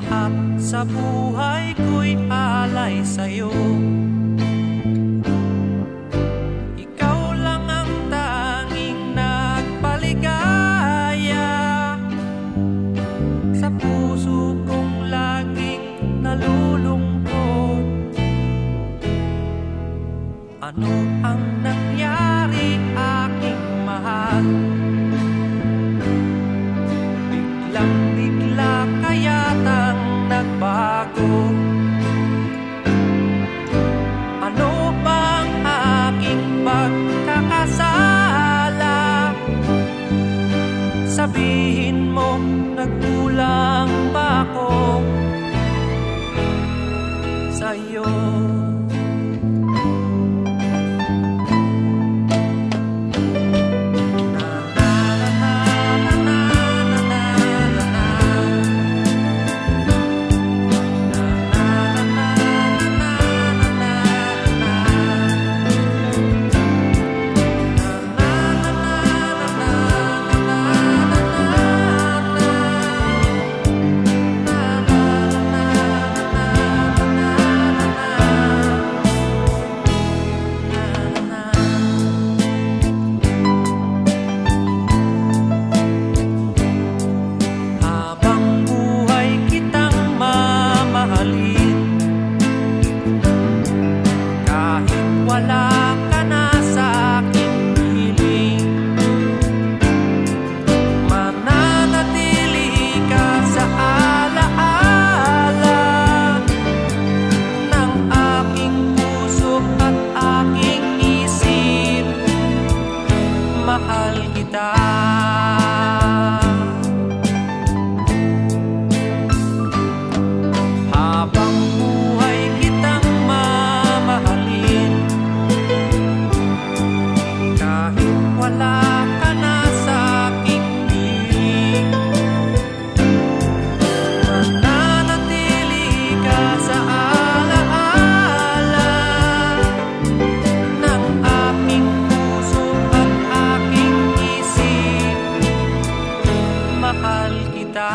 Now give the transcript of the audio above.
lahat sa buhay ko'y alay sa'yo. Ikaw lang ang tanging nagpaligaya. Sa puso kong laging nalulungkot. Ano sabihin mo Nagkulang pa ako. Sa'yo. wala mahal kita.